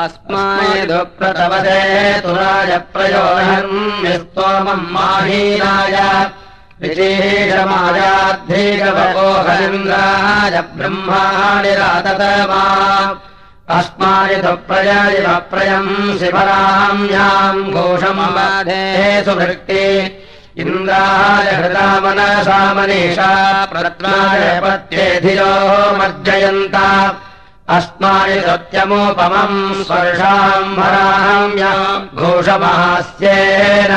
अस्मायदुप्रतवदे तुराजप्रयोहन्यस्तोमम् माहीनाय विशेषमायाद्धेगवोहलिन्द्राय ब्रह्माणि राततमा अस्मायदुप्रयप्रयम् शिवराम्याम् घोषमबाधे सुभृक्ति इन्द्राय हृदामनसा मनीषा प्रत्नाय पत्येधियो मर्जयन्ता अस्माय सत्यमोपमम् स्पर्शाम्भराम्या घोषमास्येन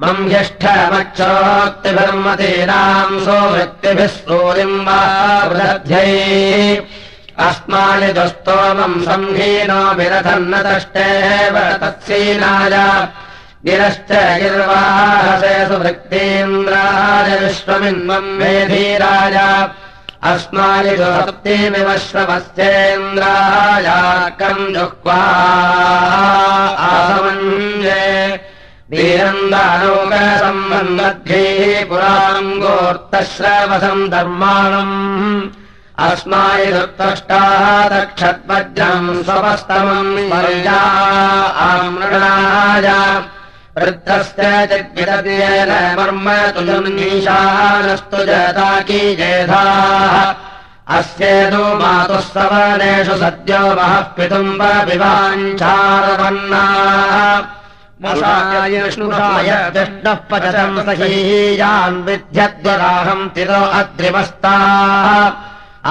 मम् ह्यष्ठमक्षोक्तिभिर्मतीनाम् सोवृत्तिभिः सूरिम् वा वृद्ध्यै। अस्माय दुस्तोमम् संहीनो विरथन्न तष्टेव तत्सीनाय। गिरश्च गिर्वाहसे सुभृक्तीन्द्राय विश्वमिन्वम् मेधीराय अस्माभिः सप्तिमिव श्रवस्येन्द्रायाकम् जुह्वा आसमञ्जे वीरन्दानौकसम्बन्धद्भिः पुराम् गोर्तश्रवसम् धर्माणम् अस्माभिरुत्तष्टादक्षद्वज्रम् स्वपस्तमम् पर्या आमृणाय वृद्धस्य चिद्विदतेन मर्म तुजन्मीशानस्तु जताकी जेधाः अस्येतु मातुः सवनेषु सद्यो महः पितुम्ब विष्णुः पचतम् सहीयान् विध्यद्वराहम् तिरो अद्रिवस्ताः।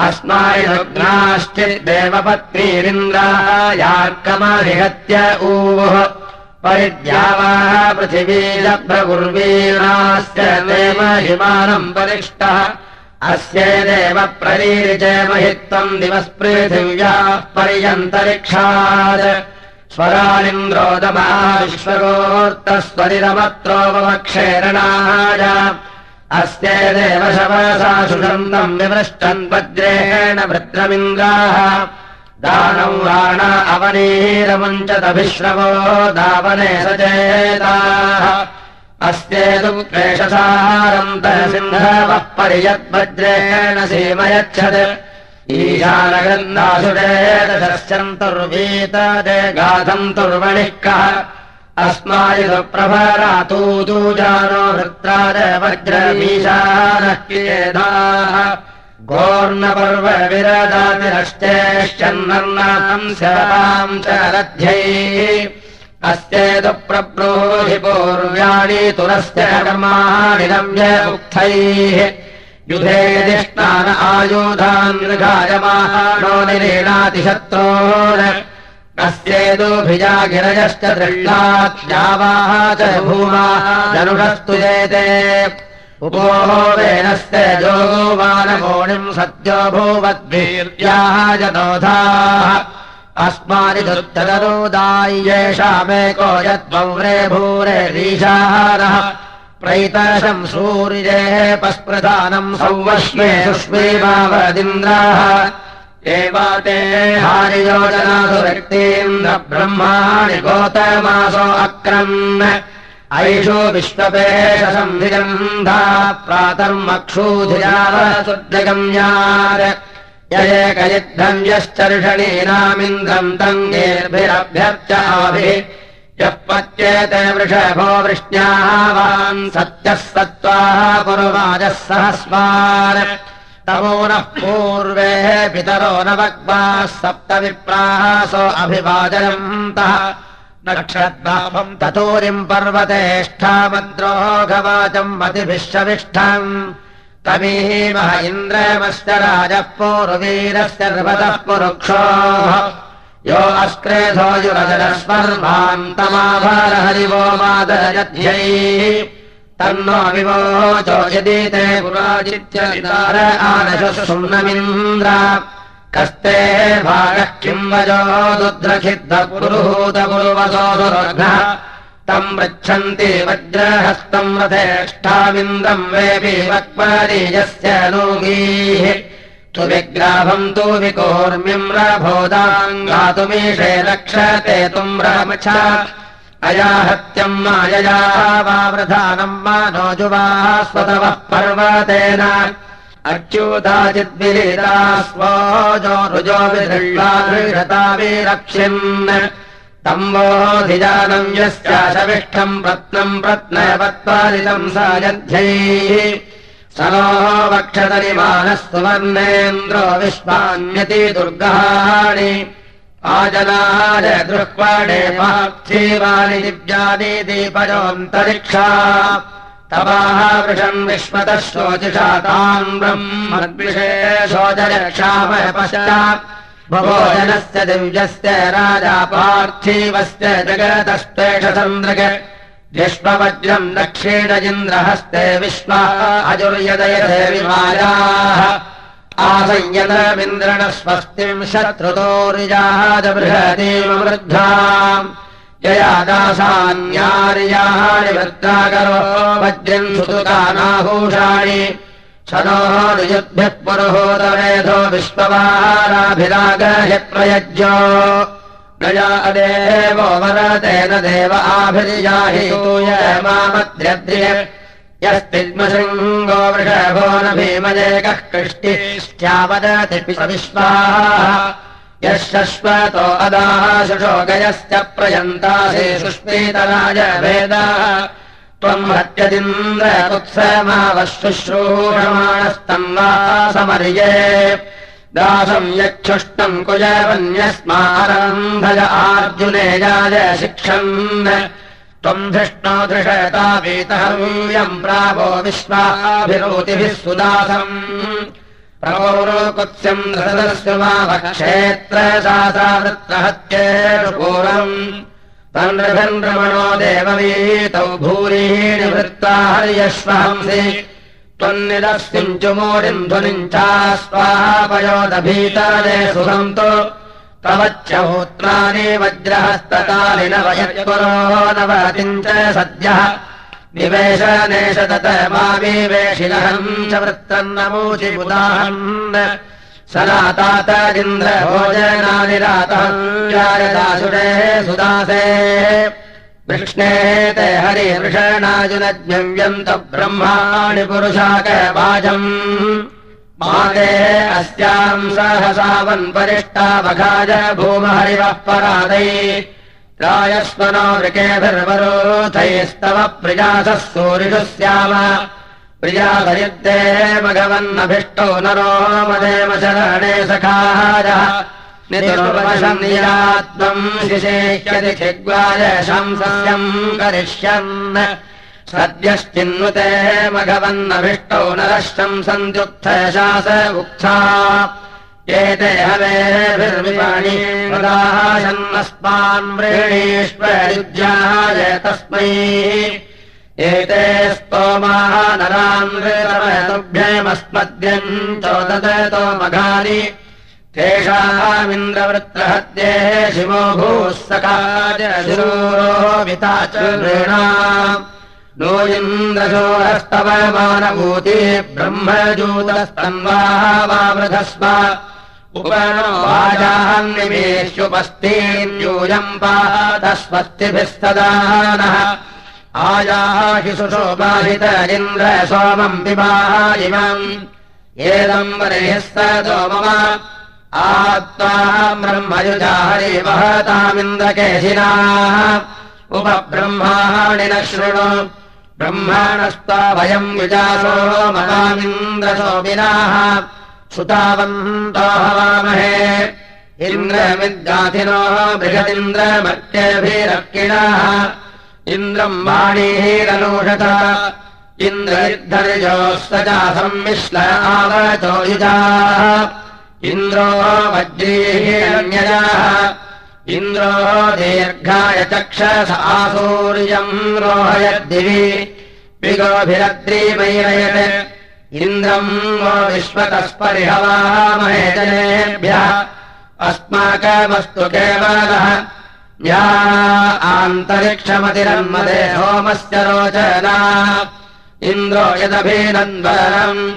अस्माय रुग्नाश्चिद्देवपत्नीरिन्द्रायार्कमनिहत्य ऊः परिद्यावाः पृथिवीलभ्रगुर्वीणास्य देव हिमानम् परिष्टः। अस्य देव प्ररीरिचयमहित्वम् दिवःपृथिव्याः पर्यन्तरिक्षात्। स्वरालिन्द्रोदमा विश्वगोर्तस्वरिरमत्रोपमक्षेरणाय अस्य देव शवसा सुगन्धम् विमृष्टन् वज्रेण वृत्रमिन्द्राः दानौ राण अवनीरमुञ्चदभिश्रवो दावने सचेताः अस्येतु क्लेशसारन्तः सिन्धवः पर्यद्वज्रेण सीमयच्छत्। ईशानगन्धासुरेदशस्यन्तुर्वीतदे गाधन्तुर्वणिः कः। अस्मायुप्रभरातू दूजानो वृत्राद वज्रमीशानः क्रियेधाः घोर्णपर्व विरदातिरश्चेश्चन्नर्णाम् शराम् च रथ्यैः अस्येतु प्रब्रूहि पूर्व्याणि तुरस्य कर्माणि रम्य उक्थैः। युधे यदिष्णान आयुधान् गायमानो निरीणातिशत्रोन् अस्येतोभिजा गिरजश्च दृष्टात्यावाः च भूमाः धनुषस्तु जेते उपोवेनस्य जोगोवानमोणिम् सद्यो भूवद्भिर्याः जनोधाः अस्मानि दुर्तदरोदाय्येषामेको यद्वव्रे भूरे रीशाहारः प्रैतशम् सूर्येः पस्प्रधानम् एवाते हारियोजनासु व्यक्तीन्द्र ब्रह्माणि गोतमासो अक्रन् ऐषो विश्वपेशसंधिगन्धा प्रातर्मक्षूधियावसुद्धिगम्यार ययेकयुद्धम् यश्चर्षणीनामिन्द्रम् तङ्गेर्भिरभ्यर्चाभिः। यः पच्येते वृषभो वृष्ण्यावान् सत्यः सत्त्वाः पुरुवाजः सहस्वान्। तमो नः पूर्वे पितरो न वग्वाः सप्त विप्रासो अभिवादयन्तः नक्षद्भावम् ततोरिम् पर्वतेष्ठामद्रोघवाचम् मतिभिश्चविष्ठम् तमीमः इन्द्रमस्य राजः पूर्वीरस्य नृपतः पुरुक्षोः। यो अस्क्रेधोयुरजरस्पर्वान्तमाभारहरिवो मादयध्यैः तन्नो विवोचो यदि ते पुराजित्यदार आनशः सुम्नमिन्द्र कस्ते भागः किम् वजो सुरघ्नः तम् पृच्छन्ति वज्रहस्तम् रथेष्ठामिन्द्रम् वेपि वक्परीयस्य नूगीः तु विग्राभम् तु विकोर्म्यम् रभोदाङ्गातुमीषे रक्षते तुम्रमछ अयाहत्यम् मायया वा वृधानम् मा नो जुवाः स्वतवः पर्वतेन अच्युताचिद्विता स्वोजो रुजो विरक्षन्। तम्बोऽधिजानम् यस्य शविष्ठम् प्रत्नम् प्रत्नयवत्पादितम् सायध्यैः स नो वक्षतरिमानः सुवर्णेन्द्रो विश्वान्यति दुर्गाणि आजनाय दृह्वाणे पार्थीवानि दिव्यानि दीपयोऽन्तरिक्षा तवाः वृषन् विश्वतः शोचिषा ताम् ब्रह्मद्विषेशोचरक्षामय पश्चात् भोजनस्य दिव्यस्य राजा पार्थिवस्य जगतस्तेष सन्द्रग विश्ववज्रम् दक्षिण इन्द्रहस्ते विश्वा अजुर्यदयते विमायाः आसंयतमिन्द्रण स्वस्तिम् शत्रुतोरिजाजबृहतीव वृद्धा दासान्यार्याणि वृद्धाकरो वज्रम् सुतुकानाभूषाणि शनोः नियुद्भ्यः पुरुहोदवेधो विश्ववाराभिरागहि प्रयज्यो। नया देवो वरतेन देव आभिर्याहि यूय मामद्र्यद्रिय यस्तिग्मशृङ्गो वृषभो न भीमजेकः कृष्टिश्चावदति विश्वाः यः शश्वतो अदाः शुशोगयश्च प्रयन्तासि सुष्मीतराज भेदाः त्वम् हत्यदिन्द्रपुत्समावशुश्रूषमाणस्तम् वा समर्ये। दासम् यच्छुष्टम् कुजवन्यस्मारम्भज आर्जुने जाय शिक्षन्। त्वम् धृष्णो धृषता वीतहव्यम् प्रावो विश्वाभिरोतिभिः सुदासम् वावक्षेत्र सा वृत्तहत्येषपूर्वम् तन्नृभन्भ्रमणो देववीतौ भूरीणि वृत्ता हर्यश्वहंसि। चुमोरिम् ध्वनिम् चास्वापयोदभीतरे सुहन्तु। तवच्चहोत्राणि वज्रहस्तकालिन वयत्पुरो नवतिम् च सद्यः निवेशनेश तत मा विवेशिनहम् च वृत्तम् नमूचि बुदाहन् सनातातरिन्द्र भोजनानि रातहम् जायदासुरे सुदासे। कृष्णे ते हरिवृषणाजुनज्ञव्यन्त ब्रह्माणि पुरुषाकवाजम् मागे अस्याम् सहसावन्परिष्टावघाज भूमहरिवः परादै रायस्वनो वृकेभिर्वरोथैस्तव प्रियासः नरो मदेव शरणे सखाजः निरुपशन्यात्मम् शिशेष्यति चिग्वाय शंसस्यम् करिष्यन्। सद्यश्चिन्नुते मघवन्नभिष्टो नरः शंसन्त्युत्थ शास उक्था एते प्रदाशन्नस्मान् व्रीणीष्वयुज्याय तस्मै एते स्तोमाः नरान्वितुभ्यमस्मद्यम् चोदतो मघानि तेषामिन्द्रवृत्रहत्ये शिवो भूः सकाजूरोविता च नृणा। नो इन्द्रशोरस्तव मानभूति ब्रह्मजूतस्तन्वाः वावृधस्व इन्द्र सोमम् पिबाह इमम् एदम् वरेः स मम आत्मा ब्रह्मयुजा हरि वहतामिन्द्रकेशिनाः उपब्रह्माणि न शृणु। ब्रह्माणस्त्वा वयम् युजासो ममामिन्द्रसोमिनाः सुतावन्तो हवामहे इन्द्रमिद्गाथिनो बृहदिन्द्रमर्त्यभिरक्षिणाः इन्द्रम् आवचो युजाः। इन्द्रो वज्रीरण्यजाः इन्द्रो दीर्घाय चक्षस आसूर्यम् रोहयद्दिवि। विगोभिरद्रीमैरयत् इन्द्रम् वो विश्वतस्परिहवामहे जनेभ्यः अस्माकमस्तु केवलः या आन्तरिक्षमतिरन्मदे होमस्य रोचना। इन्द्रो यदभिनन्दनम्।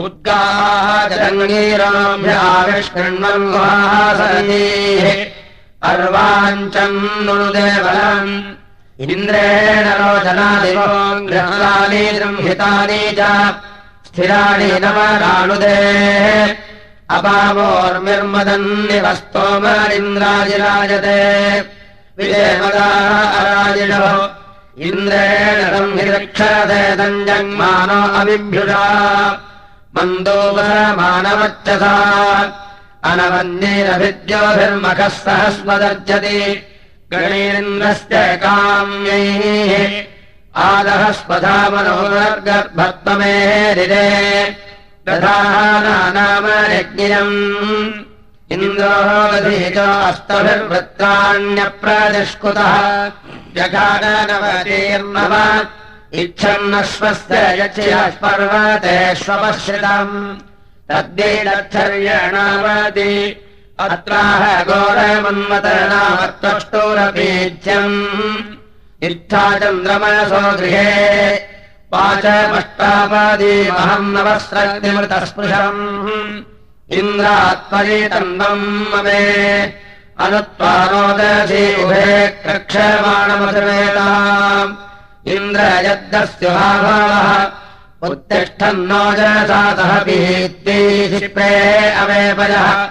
उद्गाः जङ्गीराम्याविष्कृण्वम् गुहासनीः। अर्वाञ्चम् नुदेवलम् इन्द्रेण दृंहितानि च स्थिराणि नवराणुदे अपावोर्मिर्मदन्निवस्तोमरिन्द्राजिराजते विजयमदाराजिणो इन्द्रेण संहिरक्षते दञ्जङ्मानो अविभ्युषा मन्दोपरमानवच्चसा अनवन्यैरभिद्योभिर्मखः सहस्मदर्जति गणेन्द्रस्य काम्यैः आदः स्वधामनोर्गर्भत्वमेरिरे दधानाम यज्ञम् इन्द्रोऽस्तभिर्वृत्राण्यप्रतिष्कुतः जघानवतीर्णव इच्छन्नश्वस्य यच्छपर्वतेष्वपश्रितम् तद्वीडच्छर्यणावति अत्राह घोरमन्मतनामत्वष्टोरबीज्यम् इत्था चन्द्रमसो गृहे। वाचमष्टापादीमहम् नवस्रग्निमृतस्पृशम्। इन्द्रात्मरीतन्वम् ममे। अनुत्वानोदशी उभे क्रक्षमाणमसमेताम् इन्द्र यद्दस्युहाभावः उत्तिष्ठन्नो जसातः पीत्तीप्रे अवेपयः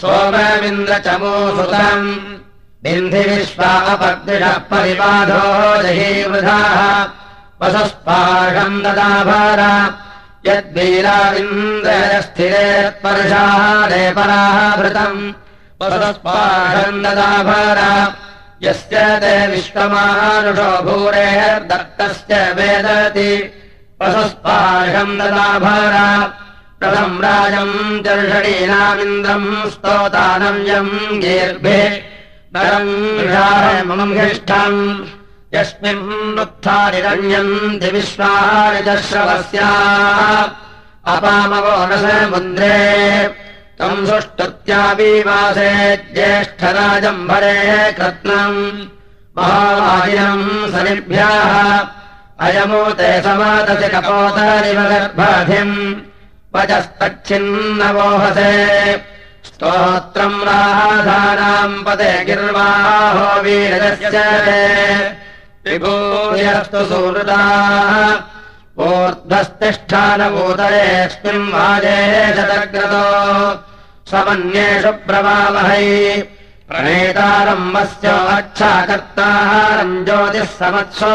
सोममिन्द्रचमोसुतम् बिन्धि विश्वापद्विषः परिबाधो जहीवृधाः। वसुस्पाषम् ददाभार। यद्वीराविन्द्रयस्थिरेत्पर्षारे पराः भृतम्। वसुस्पाषम् ददाभार। यस्य ते विश्वमानुषो भूरेर्दत्तस्य वेदति। वसुस्पाषम् ददाभार। प्रथम् राजम् चर्षणीनामिन्द्रम् स्तोतानव्यम् गीर्भे नरम् हिष्ठम् यस्मिन्नुत्थानिरण्यन्ति विश्वारिदश्रवस्या अपामवो न समुद्रे तम् सुष्टुत्याविवासे ज्येष्ठराजम्भरे कृत्नम्। महावाजिनम् सनिभ्याः। अयमूते समातसि कपोतरिव गर्भाधिम् वचस्तच्छिन्नवोहसे स्तोत्रम् राधानाम् पदे गिर्वाहो वीरस्य विभूयस्तु सुहृदाः ऊर्ध्वस्तिष्ठानभूतरेऽस्मिन् वाजे शतग्रतो। स्वमन्येषु प्रवावहै प्रणेतारम्भस्य अच्छाकर्तारम् ज्योतिः समत्सु।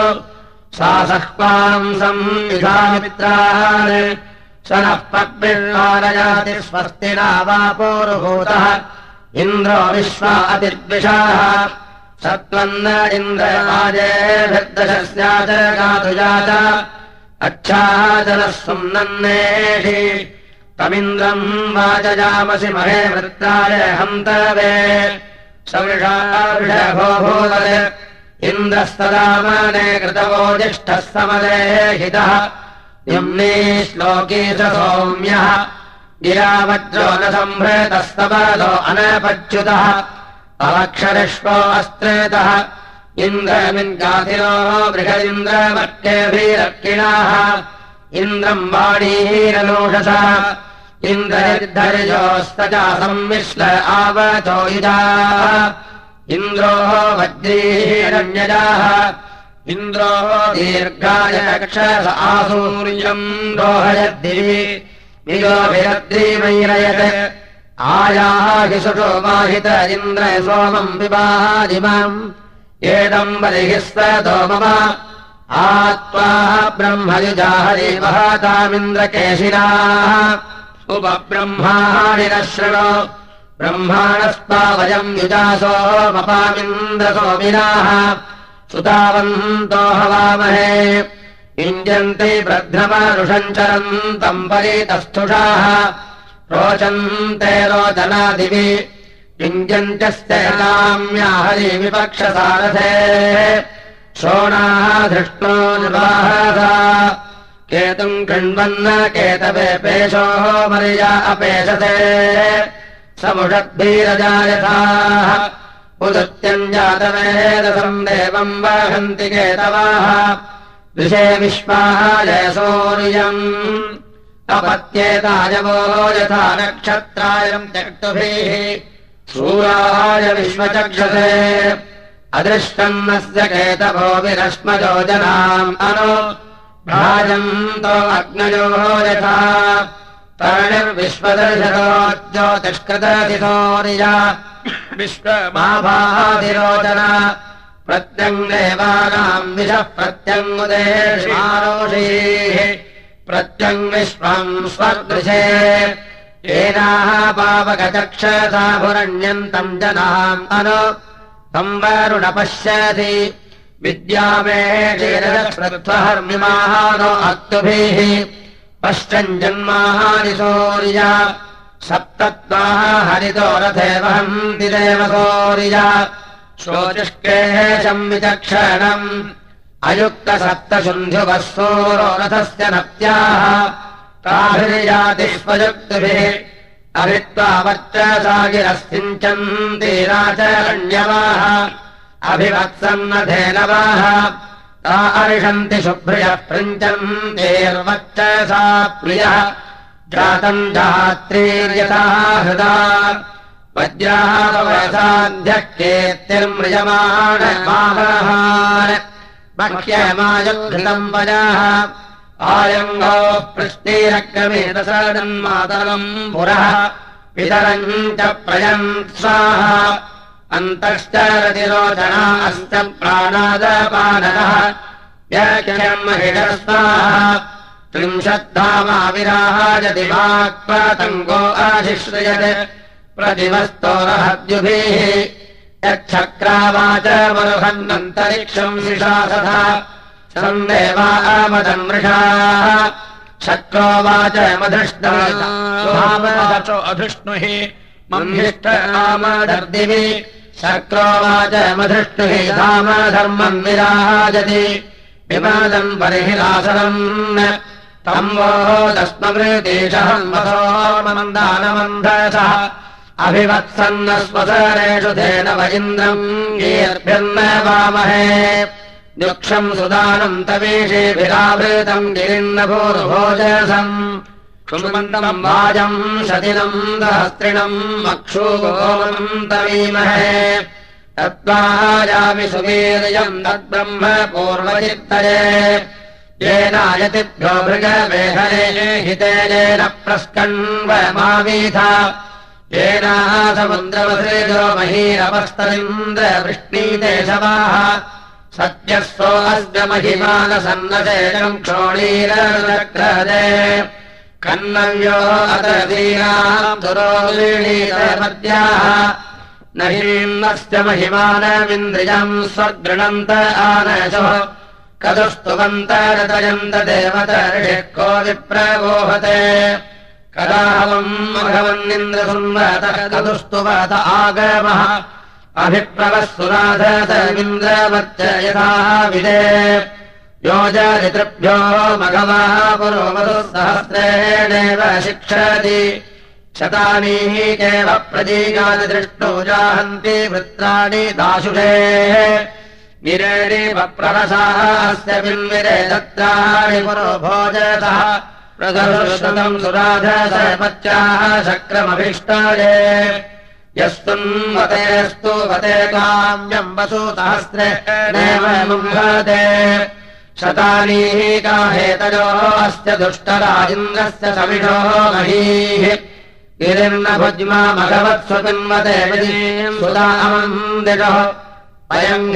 सा सह्वाम् संविधामित्रान् स नः पग्निर्वारयाति स्वस्ति नावापोरुभूतः इन्द्रो विश्वा अतिर्विषाः सत्त्वन्न इन्द्रराजेभिर्दशस्याच गातुजा च अच्छादनः सुम्नन्नेषि तमिन्द्रम् वाचयामसि महे वृत्ताय हन्तवे सवृषाभो भूवत् इन्द्रस्तदामने कृतवो ज्येष्ठः समदे यम्ने श्लोके च सौम्यः। गिरावज्रो न सम्भृतस्तवदो अनपच्युतः। अवक्षरिष्वो अस्त्रेतः। इन्द्रमिन्गातिरो बृहदिन्द्रमर्केऽभिरक्षिणाः इन्द्रम् वाणीरलोषसा इन्द्रनिर्धरिजोस्त च संमिश्र आवचो युजा इन्द्रो वज्रीरण्यजाः इन्द्रो दीर्घाय रक्षस आसूर्यम् रोहयद्दिवि नियोभिरद्रीमैरयत् आयाः हि सुषो माहित इन्द्र सोमम् विवाहादिमाम्। एदम् स मम। आत्वा ब्रह्मयुजा हरिवहातामिन्द्रकेशिनाः उपब्रह्माणि न शृणो ब्रह्माणस्त्वा वयम् युजासो मपामिन्द्रसोमिनाः सुतावन्तो हवामहे। युञ्जन्ति ब्रध्नमरुषम् चरन्तम् परितस्थुषाः। रोचन्ते रोचनादिवि। युञ्जन्त्यस्य नाम्या हरिविपक्षसारथे शोणाः धृष्णो निर्वाहसा केतुम् कृण्वन्न केतवे पेशोः मर्या अपेशसे समुषद्भिरजायथाः उदत्यम् जातवेदसम् देवम् वहन्ति केतवाः। विषे विश्वाय सौर्यम् अपत्येतायवो यथा नक्षत्रायम् त्यक्तुभिः। शूराय विश्वचक्षसे। अदृष्टन्नस्य केतभो विरश्मजो जनाम् अनु। भाजन्तो अग्नयो यथा तरणिर्विश्वदर्शनो ज्योतिष्कृतधिसौर्य विश्वमाभाधिरोचन प्रत्यङ्गेवानाम् विषः प्रत्यङ्गुदेशमारोषीः प्रत्यङ् विश्वम् स्वदृशे। येनाः पावकचक्षसाभुरण्यन्तम् जनाम् अनु। संवरुणपश्यति विद्यामेषेरस्वहर्मिमाहानो अक्तुभिः पश्चम् जन्माहानि सौर्य। सप्तत्वाः हरितो रथे वहन्ति देव सौर्य। शोचिष्केशम् विचक्षणम् अयुक्तसप्तशुन्ध्युवः सोरो रथस्य नत्याः। ताभिर्यातिष्वयुक्तिभिः अभित्वावर्चसागिरस्सिञ्चन्ति राचरण्यवाः अभिवत्सन्नधेनवाः ता अर्षन्ति शुभ्रियः पृञ्चन्तेर्वच्चसा प्रियः। जातम् जात्रीर्यथा हृदा। वज्रावसाध्यः केत्तिर्म्रियमाण बह्यमायुद्धृतम् वजाः। आयङ्गोः पृष्टेरक्रमेदसन्मातरम् पुरः। पितरम् च प्रयन् स्वाहा अन्तश्च रतिरोचना अश्च प्राणादपानः महिषस्वाहा। त्रिंशद्धामाविराजति वाक्पतङ्गो आशिश्रयत् प्रतिवस्तोरहद्युभिः। यच्छक्रावाच मरुहन्नन्तरिक्षम् निशासथा सन्देवा आमदम् मृषाः। शक्रोवाच मधृष्टो अधृष्णुहि मह्यष्ट आमदर्दिवि शक्रोवाच मधृष्णुहि धामधर्मम् विराजति। विवादम् परिहिलासनम् तम् वो दस्मवृदेशहम् वसो मन्दानमन्धसः अभिवत्सन्न स्वसरेषु धेन वैन्द्रम् येर्भिर्न वामहे। दुक्षम् सुदानम् तवेशेभिरावृतम् गिरिन्नभूर्भोजसम् क्षुमन्तम् वाजम् शतिनम् मक्षुगोमम् तवीमहे तत्त्वायामि सुवीर्यम् तद्ब्रह्म पूर्वचित्तये। येनायतिभ्यो भृगवेहरे हितेन प्रस्कण्वमावीथा येनाः समुद्रवसृजो महीरवस्तरिन्द्रवृष्णीते शवाः सत्यः सोऽस्य महिमानसन्नशेषम् क्षोणीरक्रदे कन्नव्यो दुरोलीणीतमद्याः न हीन्नस्य महिमानमिन्द्रियम् स्वगृणन्त आनशो। कदुस्तुवन्तरतयन्त देवतर्षिः को विप्रबोहते कदाहवम् भगवन्निन्द्रसंवतः कदुस्तुवत आगमः। अभिप्रवः सुराधतमिन्द्रवच्च यथा विदे योजरितृभ्यो मघवः पुरोवतुः सहस्रेणेव शिक्षति। शतानीः एव प्रतीकादिदृष्टो जाहन्ति वृत्राणि अस्य बिन्विरे दत्तानि पुरो भोजतः। प्रदर्शतम् सुराधसपत्याः शक्रमभीष्टाये। यस्तुन्वतेस्तु वते काम्यम् वसु सहस्रेणेव मुह्यते शतानीः काहेतयोः अस्य दुष्टराजिन्द्रस्य गिरिर्नभुज्मा भगवत्स्वपिन्वते सुतामम् दिशः अयम्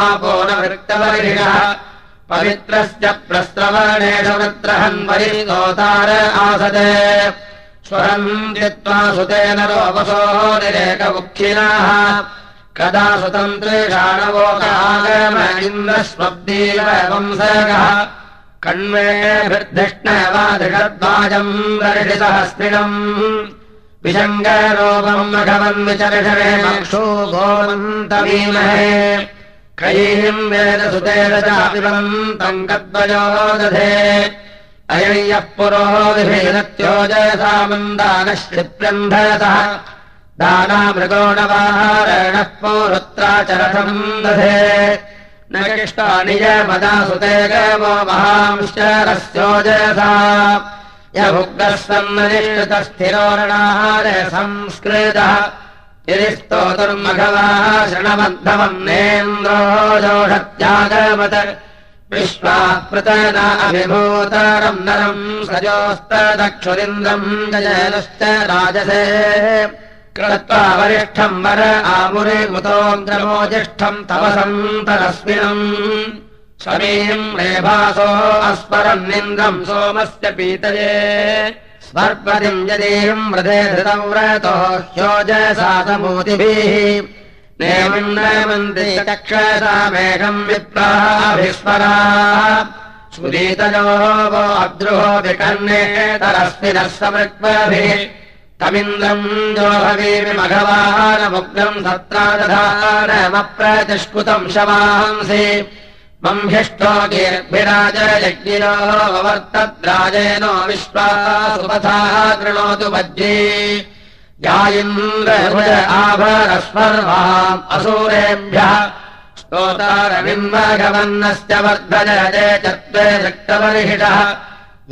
आपो न वृत्तवर्षिणः पवित्रस्य प्रस्रवणेषु वृत्रहन्वरि गोतार आसदे। स्वरम् जित्वा सुतेन रोपसो निरेकमुखिनाः कदा सुतन्त्रेषाणवोकागम इन्द्रस्वब्दीव वंसगः कण्वेभिर्धिष्णवादिषद्वाजम् दर्शिसहस्रिणम् विशङ्गरोपम् मघवन्विचर्षणे मक्षो गोमन्तमीमहे। कैम् वेदसुतेन चापिबन्तम् कद्वयो दधे। अयम् यः पुरोधिभेदत्योजसामन्दानः श्रिप्यन्धयतः पौरुत्राचरथम् दधे। न किष्टानि यमदासुते गमो महांश्चरस्योजसा। यभुग्रः सन्ननिष्कृतस्थिरोरणाहार संस्कृतः। यदि स्तोतुर्मघवाः शृणबद्धवम् नेन्द्रो जोषत्यागमत विश्वापृतनाभिभूतारम् नरम् सजोस्तदक्षुरिन्द्रम् जयनुश्च राजसे कृत्वा वरिष्ठम् वर आमुरे मुतोऽग्रमोजिष्ठम् तपसन्तरस्मिनम् समीम् रेभासो अस्मरन्निन्द्रम् सोमस्य पीतये। स्वर्पतिम् यदीम् व्रते धृतव्रतो ह्योजसातमूतिभिः नेमम् नमन्ति चक्षसामेषम् विप्राभिस्मरा सुरीतयो वो अद्रुहो विकर्णेतरस्मिनः समृग्भिः भवीमघवानमुग्नम् सत्रादधानमप्रतिष्कृतम् शवांसि। मह्यष्टो गेर्भिराजयज्ञिनो वर्तद्राजेनो विश्वासुपथा कृणोतु वज्री यायिन्द्रभुज आभरस्पर्वाम् असूरेभ्यः स्तोतारविन्मघवन्नस्य वर्धजये चत्वे रक्तवर्षिषः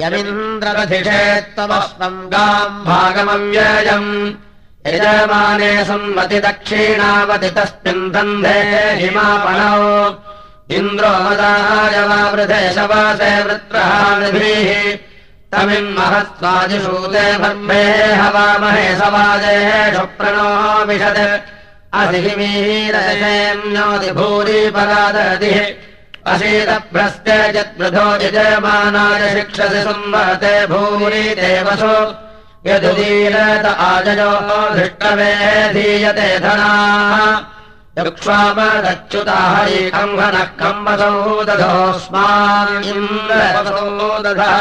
यमिन्द्ररधिषेत्तमस्मम् गाम् भागमव्ययम् यजमाने संवति दक्षिणावति तस्मिन् दन्धे हिमापणौ इन्द्रो मदाय वा वृधे शवासे वृत्रहानिभिः तमिन्महत्स्वादिषूते ब्रह्मे हवामहे सवादेषु प्रणो विशत्। अधिमीरसेन्योति भूरि परादधिः अशीतभ्रस्य यद्वृधो यजमानाय शिक्षसि संवहते भूरि देवसु। यदुदीरत आजयो धृष्टवे धीयते धना। यक्ष्वामदच्युता हरिकम्भनः कम्बसौ दधोऽस्मान् इन्द्रवसौ दधः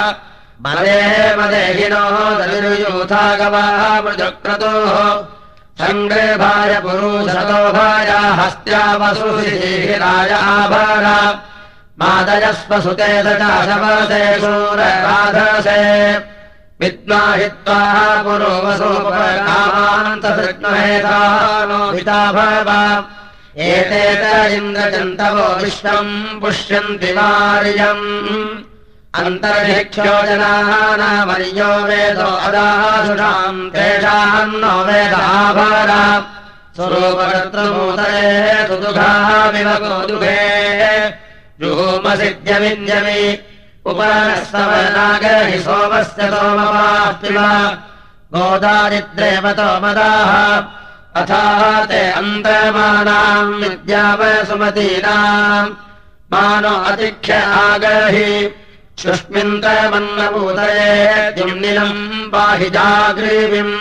मदे मदेहिनो दलिरुयूथागवाः मृजक्रतोः सङ्ग्रेभाय पुरुषतोभाय हस्त्यावसुराय आभार मादयस्वसुते दशाशवसे शूरराधसे विद्वाहित्वा पिता भव। एते त इन्द्रजन्तवो विश्वम् पुष्यन्ति वार्यम्। अन्तर्हिक्षो जनानामर्यो वेदो अदाशुषाम् तेषाम् नो वेदाभार स्वरूपकर्तृभूतये सुदुघामिव गोदुघे उपनस्तवनागहि सोमस्य सोमपास्तिव गोदारिद्रेव तोमदाः अथा ते अन्तमानाम् विद्यावसुमतीनाम् मानो अतिख्य आगहि शुष्मिन्द्रमन्नभूतये द्युम्निलम् पाहि जाग्रीविम्।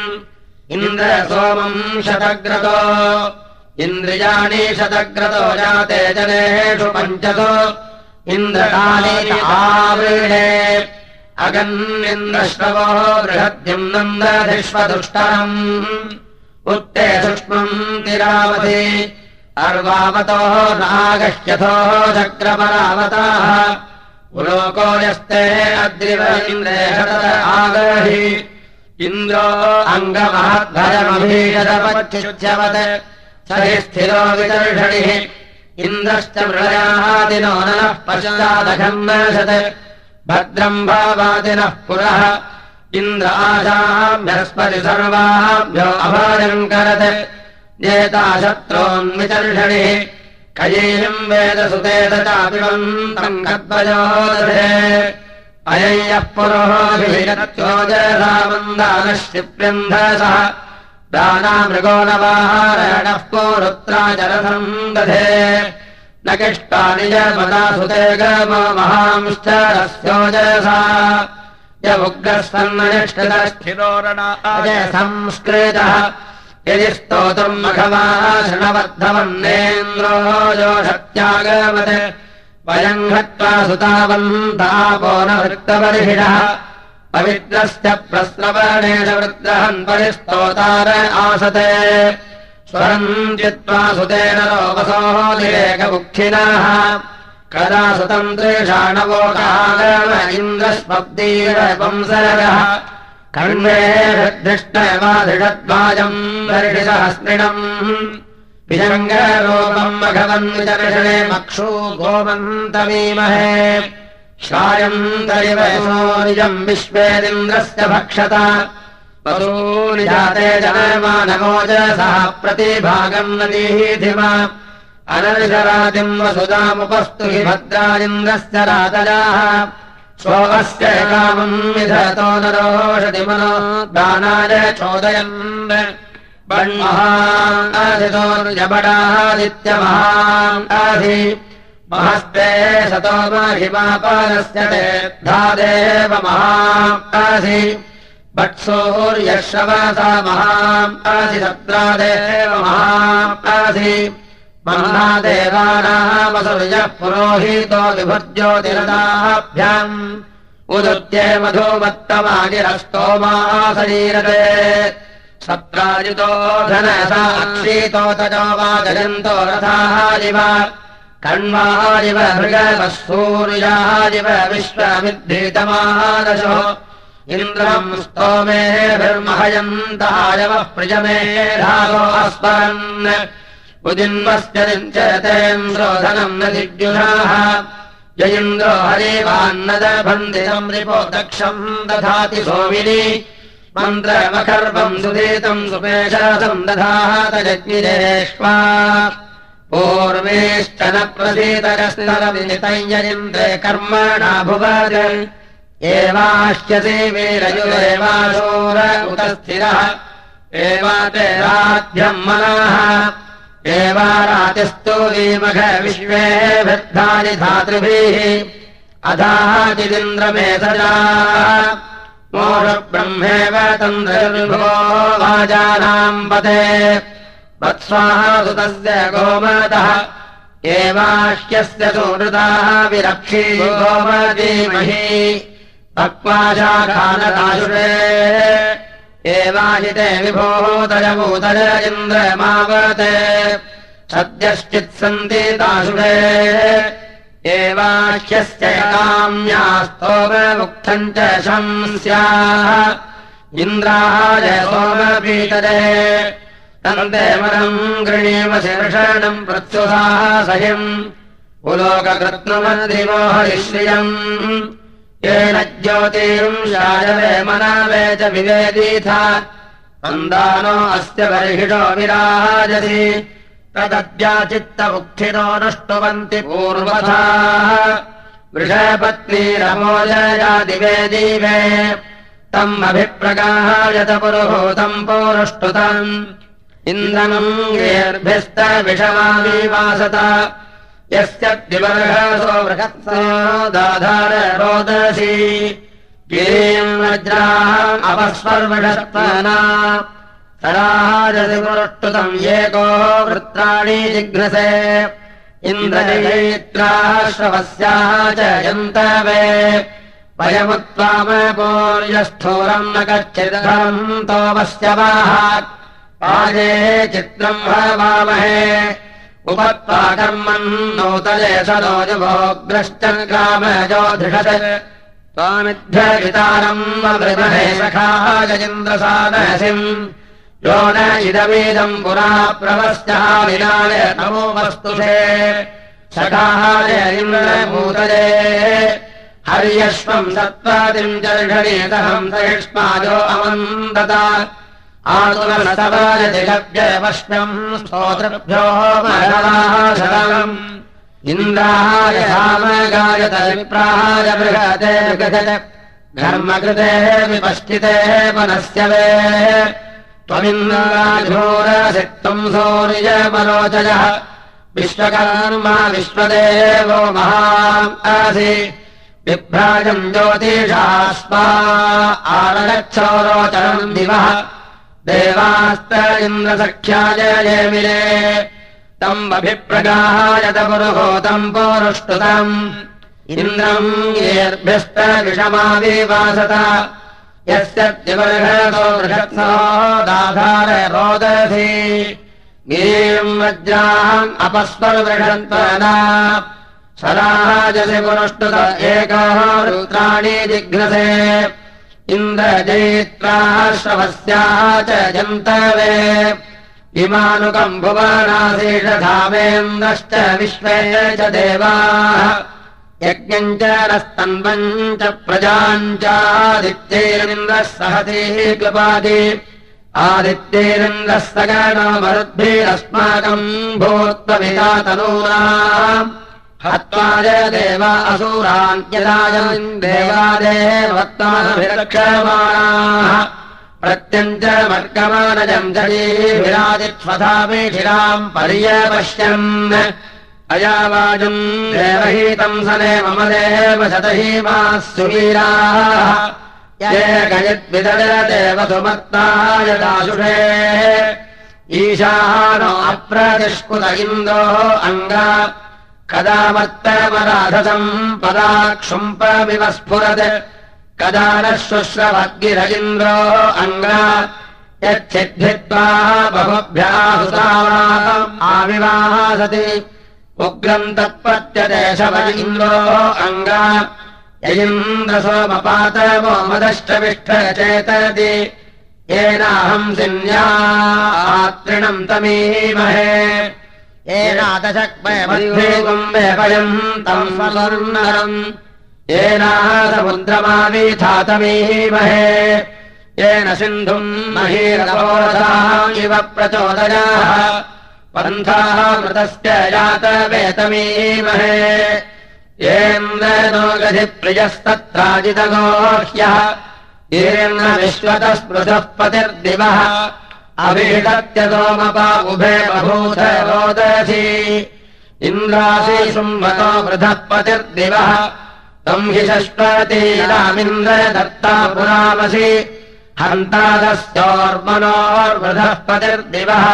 इन्द्र सोमम् शतग्रतो इन्द्रियाणि शतग्रतो जाते जनेषु पञ्चसु। इन्द्रकाली आवृणे अगन्निन्द्रश्रवो बृहद्युम् नन्दधिष्वदुष्टरम्। उत्ते सूक्ष्मम् तिरावति अर्वावतो नागह्यथो चक्रपरावताः। पुलोको यस्ते अद्रिव आगहि इन्द्रो अङ्गमहद्भयमभीषदपच्युच्यवत् हि स्थिरो विदर्षणिः इन्द्रश्च मृळयादिनो नः पश्चादघन्नशत् भद्रम् भावादिनः पुरः। इन्द्र आशाभ्यस्पति सर्वाभ्यो अभाजम् करत् नेता शत्रोन्वितर्षणिः। कयेयम् वेदसुते चापिबन्तम् गद्वयोदधे अय्यः पुरोहोभिरत्योजरामन्दानः क्षिप्यन्धसः दानामृगो नवाहारणः पोरुत्राचरथम् दधे। न किष्टानि जमदासुते गमो महांश्च रस्योजसा य उग्रस्सन्ननिष्ठितस्थिरोरणाय संस्कृतः यदि स्तोत्रम् मघवा शृणवर्धवन्नेन्द्रो यो वयम् हत्वा सुतावन्तापो न वृत्तपरिषिणः पवित्रस्य प्रस्रवणेन वृद्रहन् परिस्तोतार आसते। स्वरम् चित्वा सुतेन लोकसोः निरेकमुखिनः कदा सुतम् त्रिषाणवोकागम इन्द्रस्मब्दीर वंसरः कर्णे दृष्टवादृढद्वाजम् दर्शिसहस्रिणम् विजङ्गरोपम् मघवन्विदर्शने मक्षू गोमन्तमीमहे निजम् विश्वेदिन्द्रस्य भक्षत। वसूनि जाते जनमानमोजसः प्रतिभागम् नदीधिम अनर्षरातिम् वसुदामुपस्तु हि भद्राजिन्द्रस्य रातजाः। सोऽस्य कामम् विधतो नरोषति मनो दानाय चोदयन् बण्महादितोर्जबडादित्यमहाधि महस्ते सतो महिमापालस्य ते धादेव महासि वत्सोर्यश्रवसा महाम् असि सत्रादेव महासि महादेवानामसुर्यः पुरोहितो विभुर्ज्योतिरदाभ्याम् उदुत्ये मधुमत्तमागिरस्तोमासरीरते सत्राजितो धनसाक्षीतो तजो वाजयन्तो रथाजिव कण्वाजिव मृगवः सूर्याजिव विश्वमिद्धीतमादशो इन्द्रम् स्तोमेभिर्महयन्तायवः प्रियमे रागो अस्मरन् उदिन्वस्य निञ्चतेन्द्रोधनम् न दिग्युषाः य इन्द्रो हरिवान्नदभन्दितम् रिपो दक्षम् दधाति सोमिनि मन्त्रमखर्वम् सुधीतम् सुपेशासम् दधात जज्ञिरेष्वा पूर्वेश्चन प्रसीतरस्तरविनितय्यरिन्द्रे कर्मणा भुवज एवाश्यसे वीरयुरेवाशोर उत स्थिरः एवाते राध्यम् मनाः एवारातिस्तूलीमघ विश्वे वृद्धानि धातृभिः। अधाचिदिन्द्रमेधजा मोषब्रह्मेव तन्द्रभो वाजानाम् पते वत्स्वाहा गोमतः। एवाह्यस्य सुहृदाः विरक्षी गोमतीमहि पक्वाशाखानदाशुरे एवाहिते विभोतरभूतर इन्द्रमावते। सद्यश्चित्सन्ति दाशुरे एवाह्यस्य काम्यास्तोमुक्थम् च शंस्याः। इन्द्राय सोमपीतरे तन्देवनम् गृणीम शीर्षणम् प्रत्युसाः सहिम्। पुलोककृत्नुमधिमोहरिश्रियम् येन ज्योतिम् शायवे मनावे च विवेदीथ। मन्दानो अस्य बर्हिषो विराजसि। तदद्याचित्तमुक्थिनो नष्टुवन्ति पूर्वथाः। वृषपत्नीरमोजयादिवे दीवे तम् अभिप्रगाहायत पुरुहूतम् पौरुष्टुतम् इन्द्रनम् गेर्भिस्तविषमाविवासत यस्य द्विवर्षसो बृहत्सो दाधार रोदसी। अपस्वर्वषत्वना सराजसि पुरुष्टुतम् एको वृत्राणि जिघ्नसे। इन्द्रजयित्राश्रवस्याः च यन्तवे। वयमुत्त्वामपूर्यस्थूरम् न कच्चिदन्तोमस्य वाः पाजे चित्रम् भवामहे उपत्वा कर्मम् नूतले सदोजुभोग्रश्च ग्रामजोधिषत् त्वामिध्यवितारम् वृमहे सखाः यो न इदमेदम् पुरा प्रवश्चः विनाय नमो वस्तुषे। सखाय इन्द्रभूतले हर्यश्वम् सत्त्वादिम् चर्षणेतहम् सहिष्माजो अमन्दत स्तोत्रभ्यो महलाशरम् इन्द्राय रामगायत विप्राय बृहते घर्मकृते विपश्चिते वनस्य वे। त्वमिन्द्राघोरसिक्तम् सौर्यमरोचयः विश्वकर्मा विश्वदेवो महाम् असि बिभ्राजम् ज्योतिषा स्वा आरगच्छोरोचरम् दिवः देवास्त इन्द्रसख्याय जयमिले तम् अभिप्रगाहायत पुरुहूतम् पौरुष्टुतम् इन्द्रम् येर्भ्यस्त विषमाविवासत यस्य दाधार रोदसी। गिरीम् वज्राम् अपस्वर्वृषन्त्वना सदाजसि पुरुष्टुत एकः रुद्राणि जिघ्नसे इन्द्रजयित्राश्रवस्याः च जन्तवे। इमानुकम् भुवनाशेषधामेन्द्रश्च विश्वे च देवाः। यज्ञम् च नस्तन्वम् च प्रजाम् चादित्यैरिन्द्रः सहतीः कृपाति आदित्येरिन्द्रस्तगणो मरुद्भिरस्माकम् भूत्वविता तनूना हत्वाय देव असूरान्यदायम् देवादेवत्तमभिरक्षमाणाः प्रत्यञ्च वर्गमानजम् पर्यपश्यन् अयावाजम् देवहीतम् सने मम देव शतहीमाः सुवीराः। ये गयद्विदयदेव सुमत्ताय दाशुषे ईशानो अप्रतिष्कुत इन्दोः अङ्गा कदा वर्तमराधसम् पदाक्षुम्पमिव स्फुरत् कदा न शुश्रवद्गिर इन्द्रो अङ्गा यच्छिद्धित्वा बहुभ्याहुता आविवासति उग्रम् तत्पत्यदेशव इन्द्रो अङ्गा। यजिन्द्रसोमपातवो मदष्टविष्टचेतति येनाहम् सिन्या आत्रिणम् तमीमहे येनादशक्मयम् तम् स्वर्णरम् येनाः सिन्धुम् इव प्रचोदयाः। पन्थाः मृतस्य जातवेतमीमहे येन्द्रो गधिप्रियस्तत्राजितगोह्यः येन विश्वतः स्पृशः पतिर्दिवः अभिषत्यतोमपा उभे बभूथ रोदसी। इन्द्रासि वृधः पतिर्दिवः तम् हि षष्पतीरामिन्द्र दत्ता पुरामसि। हन्तादस्योर्मनोर्वृधः पतिर्दिवः।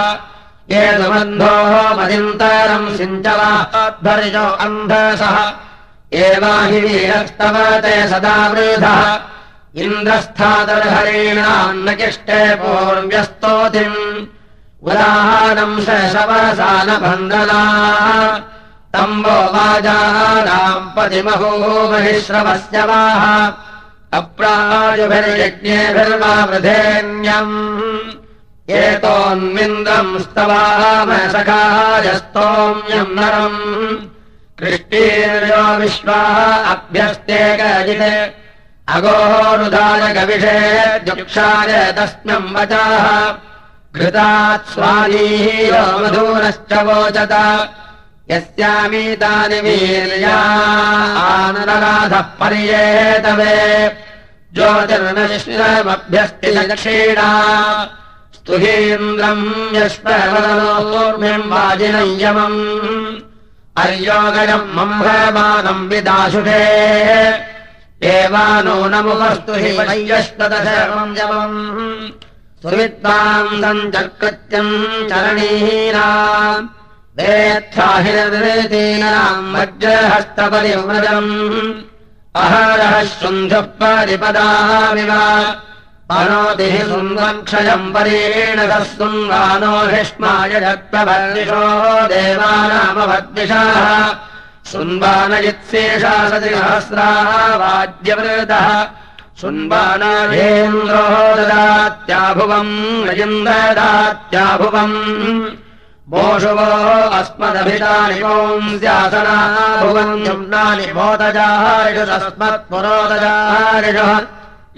ये सुबन्धोः मदिन्तरम् सिञ्चवाध्वर्यो अन्धसः। एवाहि वीरस्तव ते सदा वृधः इन्द्रस्थादर्हरीणान्नकिष्टे पूर्व्यस्तोतिम् उदाहरणम् शशवसानभन्दना तम्बो वाजानाम् पतिमहो महिश्रवस्य वाः अप्रायुभिर्यज्ञेभिर्वा वृधेन्यम् एतोन्विन्द्रम् स्तवामसखायस्तोम्यम् नरम्। कृष्टीर्यो विश्वाः अभ्यस्ते गजिते गविषे जुक्षाय तस्म्यम् वचाः। घृतात् स्वादीः मधूरश्च वोचत। यस्यामीतानि वीर्यानराधः पर्येतवे ज्योतिर्नश्रमभ्यस्ति दक्षिणा स्तुहीन्द्रम् यष्पवदनोर्म्यम् वाजिनयमम् अर्योगजम् मम्भमानम् विदाशुषे नमुपस्तु हि वैयष्टदशमम् जपम् सुविद्वाम् सञ्चकृत्यम् चरणीनाम् वेत्थाहिरतीनाम् वज्रहस्तपरिव्रजम् अहरः शुन्धः परिपदामिव पनोति हि सुन्दक्षयम् परेणः सुन्वानो हिष्माय जत्प्रभर्दिशो देवानामभद्विषाः सुन्बानयित्सेषा सतिसहस्राः वाद्यवृतः सुन्बानेन्द्रो ददात्याभुवम् रजिन्ददात्याभुवम् मोषुवो अस्मदभितानि पुंस्यासनाभुवम् युम्नानि मोदजाहारिषुरस्मत्पुरोदजाहारिषः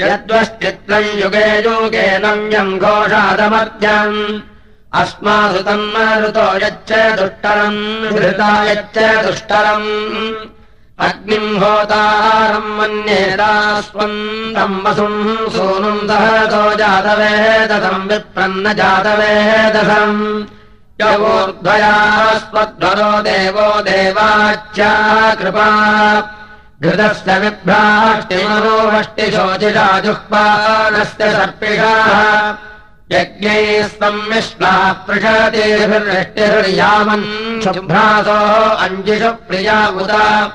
यद्वश्चित्रम् युगे युगे नव्यम् घोषादमर्त्यम् अस्मासु तन्मरुतो यच्च दुष्टरम् धृता यच्च दुष्टरम्। अग्निम् होतारम् मन्येदास्वन्दम् वसुम् सूनुम् दहतो जातवेदसम् विप्रन्न जातवेदसम्। योर्ध्वयास्वध्वरो देवो देवाच्या कृपा। घृतस्य विभ्राष्टिमनोवष्टिशोचिषा जुह्वानस्य सर्पिषाः यज्ञैः सम्मिश्लाः पृषतेभिर्वृष्टिर्यामन् शुभ्रासो अञ्जिषु प्रिया उदा।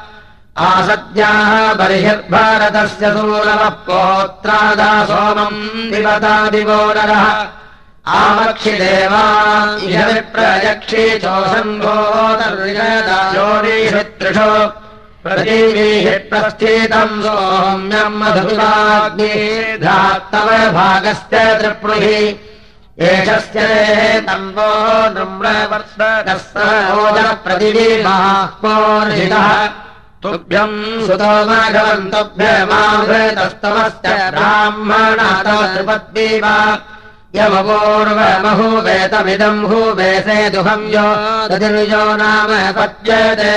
आसद्याः बर्हिर्भारतस्य सूरवः पोत्रादा सोमम् दिवतादिवो नरः। आमक्षिदेवा इह विप्रयक्षि चोसम्भोदर्यदायोनिषु प्रतीवीः प्रस्थितम् सोम्यम् मधुराग्निधात्तव भागस्य त्रिप्रुहि। एषस्य तम्बो नम्रवर्षदस्रोदप्रतिवीमाह्मोर्जितः तुभ्यम् सुतोमघवम् तुभ्यमाभृतस्तमस्य ब्राह्मणातव त्रिपद्वीव यमपूर्वमहूवेतमिदम् हूवेसे दुहम् यो दतिर्यो नाम पच्यते।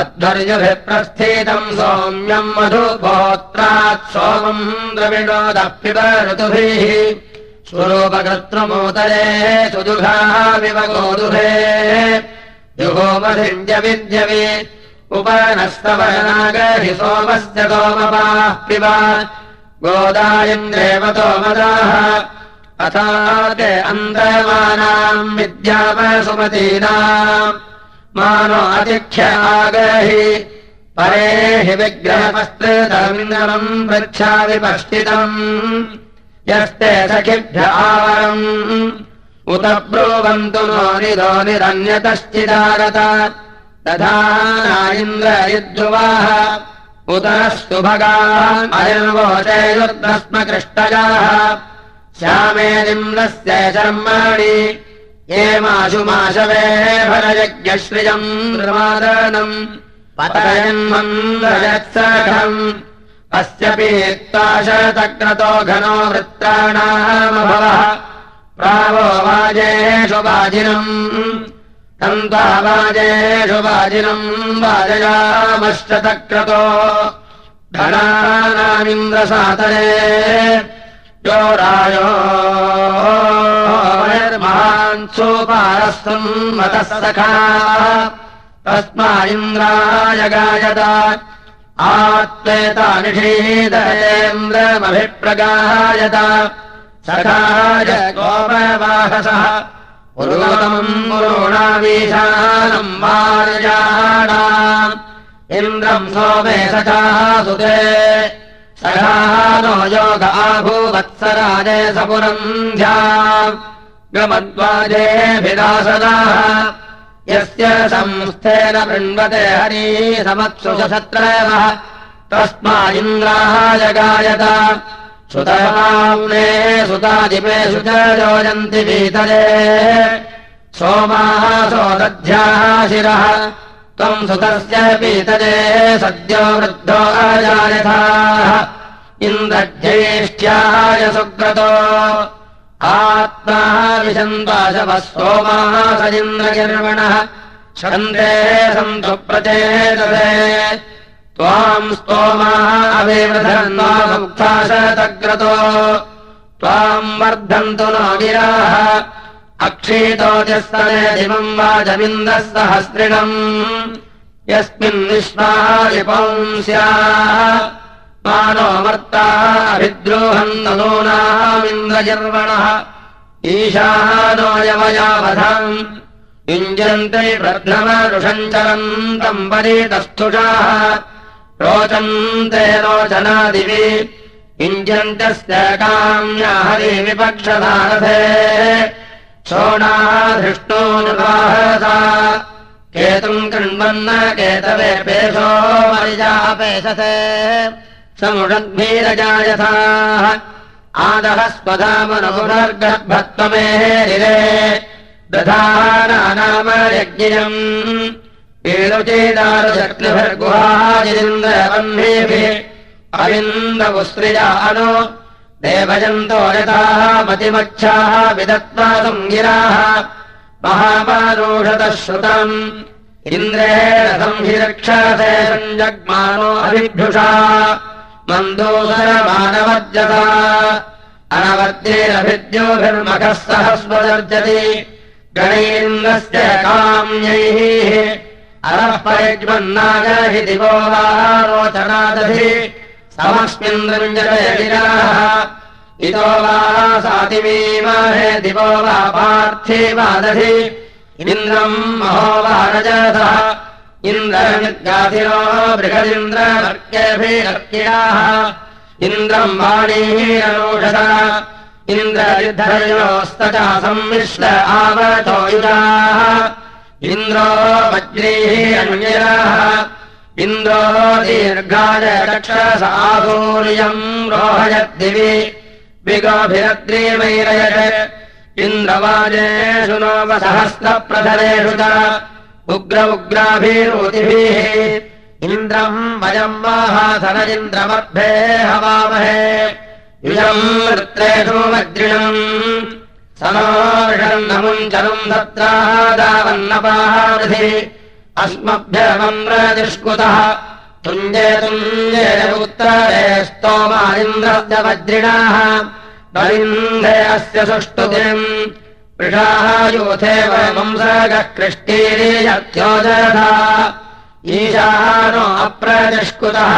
अध्वर्यभिप्रस्थितम् सौम्यम् मधुपोत्रात् सोमम् द्रविणोदप्युप ऋतुभिः स्वरूपकर्तृमोदरे सुदुघाविव गोदुभे। जुहोमधिञ्जविद्यवि उपनस्तवनागहि सोमस्य सोमपाः पिब गोदायन्द्रेवतो मदाः अथा ते अन्तमानाम् विद्यापसुमतीनाम् आगहि परे हि विग्रहपस्त्रितमिन्द्रमम् वृक्षाविपष्टितम् यस्ते सखिभ्य आवरम्। उत ब्रुवन्तु नो निरो निरन्यतश्चिदारत। तथा इन्द्र युद्ध्रुवाः उतरस्तु भगाः अयर्वोचयुर्दस्म कृष्टजाः श्यामेलिम्लस्य शर्माणि ये माशुमाशवे भरयज्ञश्रियम् निर्मादनम् पतयन्मन्द्रयत्सखम् अस्य पीत्ताशतक्रतो घनो वृत्राणामभवः। प्रावो वाजेषु वाजिनम् तन्त्वावाजेषु वाजिनम् वाजयामश्चतक्रतो। धनानामिन्द्रसातरे। यो रायो महान् सोपारस्तम् मतः सखा। तस्मा इन्द्राय गायत। आत्मेतानिषीदयेन्द्रमभिप्रगायत सखाय गोपवाहसः। पुरुतमम् पुरोणावीशानम् वारजाणाम् इन्द्रम् सोमे सखाः सुते। सखाः नो योग आभूवत्सराजे सपुरन्ध्या गमद्वाजेभिदासदाः। यस्य संस्थेन बृण्वते हरी समत्सुषत्रयः तस्मा इन्द्राय गायत। सुतमाम्ने सुतादिपेषु च योजन्ति भीतरे सोमाः सोदध्याः शिरः। त्वम् सुतस्य पीतरे सद्यो वृद्धो अजायथाः इन्द्रज्येष्ठ्याय सुक्रतो आत्मा विशन्ताशवः सोमाः स इन्द्रगिर्वणः छन्दे सन्तु प्रचेतसे। त्वाम् स्तोमाः अभिवृधन्वामुक्ताशतग्रतो त्वाम् वर्धन्तु नो गिराः अक्षीतोजस्तने दिवम् वाजमिन्दः सहस्रिणम् यस्मिन् विश्वालिपंस्याः मानो मर्ताः अभिद्रोहम् नूनामिन्द्रजर्वणः ईशानो यवयावधाम् युञ्जन्ते प्रध्नमरुषञ्चरन्तम् परितस्थुषाः रोचन्ते रोचनादिवि। युञ्जन्तस्य काम्या हरि विपक्षदारथे शोणाः धृष्टोऽनुवाहसा केतुम् कृण्वन्न केतवे पेशो मरिजापेशसे समुषद्भीरजायथाः। आदः स्वधामनुपुनर्गर्भत्वमेरिरे दधानानामयज्ञम् ेलुचेदारुशक्तिभिर्गुहाजिन्द्रवह्निभिः अविन्दपुस्त्रिजानो देवजन्तो यथाः मतिमच्छाः विदत्त्वा सङ्गिराः महापारोषतः श्रुतम् इन्द्रेण संहिरक्षसे सञ्जग्मानो अभिभ्युषा मन्दोदरमानवर्जता। अनवर्त्येरभिद्योभिर्मखः सह स्वदर्जति गणेन्द्रस्य काम्यैः। अरः परिज्वन्नागहि दिवो वा रोचनादधि समस्मिन्द्रञ्जयगिराः इतो वा सातिमीमाहे दिवो वा पार्थिवादधि इन्द्रम् महो वा रजसः इन्द्रनिर्गाधिरो बृहदिन्द्रवर्गेभिरर्किणाः इन्द्रम् वाणीररोषदा इन्द्रयुद्धयोस्तचा सम्मिश्र आवतो युजाः। इन्द्रो वज्रीः अन्यराः इन्द्रो दीर्घाय रक्षसाधूर्यम् रोहयद्दिवि। विगोभिरद्रीमैरयत् इन्द्रवाजेषु नोपसहस्रप्रधरेषु च उग्र उग्राभिरोतिभिः इन्द्रम् वयम् वाहासर इन्द्रमर्भे हवामहे। युजम् वृत्रेषु वज्रिणम् समाषन्नमुञ्चलम् दत्रादावन्नपाहृधि अस्मभ्यमम् प्रतिष्कुतः। तुञ्जे तुञ्जे उत्तरे स्तोमालिन्द्रस्य वज्रिणाः। बलिन्धे अस्य सुष्टुतिम् वृषाः यूथे कृष्टीरीयत्योजधा ईशानो अप्रतिष्कुतः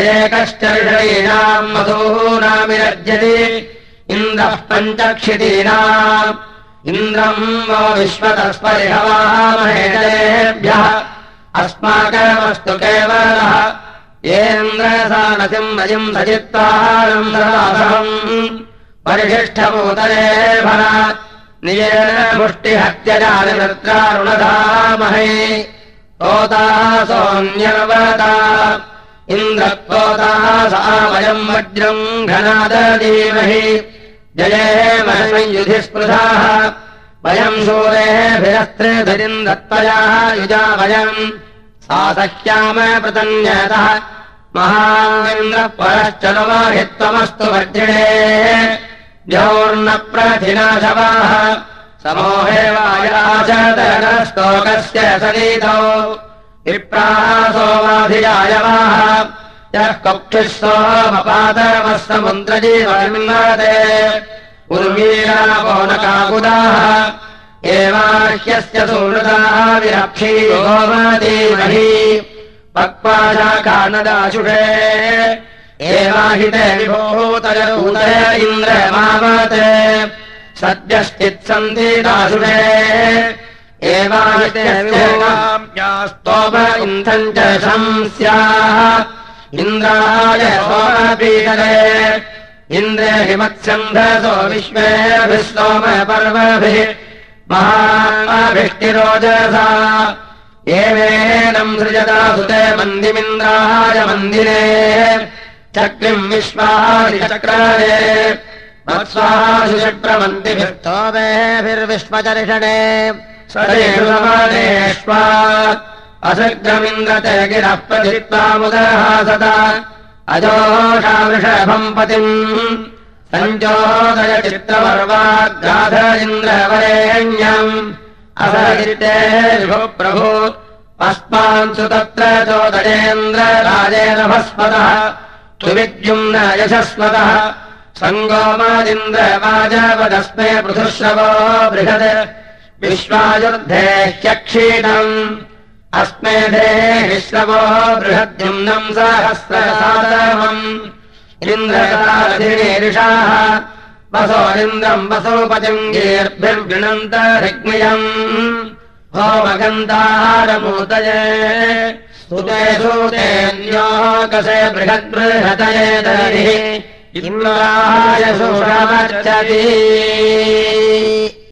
एकश्च ऋषीणाम् मधूनामिरज्यति इन्द्रः पञ्चक्षितीनाम्। इन्द्रम् वो विश्वतस्परिहवामहेभ्यः अस्माकमस्तु केवलः। येन्द्रसानसिम् रजिम् सजित्वारम् परिशिष्ठभूतले भरा निजेन मुष्टिहत्यजानिवृत्रारुणधामहे तोताः सोऽन्यवता इन्द्रत्वोताः सा वयम् वज्रम् घनादीमहि जये स्पृधाः वयम् शूरेभिरस्त्रेधरिम् दत्तयाः युजा वयम् सा सह्याम प्रतन्यतः। महान्द्रः परश्च नुवाहित्वमस्तु वज्रिणे द्यौर्नप्रथिनाशवाः समोहे वायाचतरस्तोकस्य सनीतौ। विप्रासोमाधिजायवाः यः कक्षिः सोमपातरमः समुद्रजीवन्मते उर्वीरापो न काकुदाः एवाह्यस्य सुहृदाः विरक्षी गोमतीमहि पक्वाशाकानदाशुषे एवाहिते विभूतयूतय इन्द्रमावत् सद्यश्चित्सन्ति दाशुषे एवाहिते स्तोम इन्धम् च शंस्याः। इन्द्राय सोमपीतरे। इन्द्रे हिमत्सन्धसो विश्वेभिः सोमपर्वभिः महाभिष्टिरोजसा। एवेनम् सृजता सुते मन्दिमिन्द्राय मन्दिरे चक्रिम् विश्वादिचक्रारे वत्स्वाशुचक्रमन्दिभिस्तोमेभिर्विश्वचर्षणे सदेष्वा असग्रमिन्द्रते गिरः प्रथित्वामुदहासता अजोषावृषभम् पतिम्। सञ्चोदय चित्रपर्वाग्राध इन्द्रवरेण्यम् असगिरिते विभो प्रभु। अस्मान्सु तत्र चोदयेन्द्रराजेन भस्मतः सुविद्युम्न यशस्वतः। सङ्गोमादिन्द्रवाजपदस्मे पृथुश्रवो बृहत्। विश्वायुर्धे ह्यक्षीणम्। अस्मे देश्रवो बृहद्युम्नम् सहस्रसादमम् इन्द्रकाधिनीरिषाः वसोरिन्द्रम् वसोपतिङ्गीर्भिर्गृणन्तरिग्मयम् होमगन्तारमूतये स्तुते सूतेऽन्योकसे बृहद्बृहतये दरिः इन्द्राय सुषमर्चति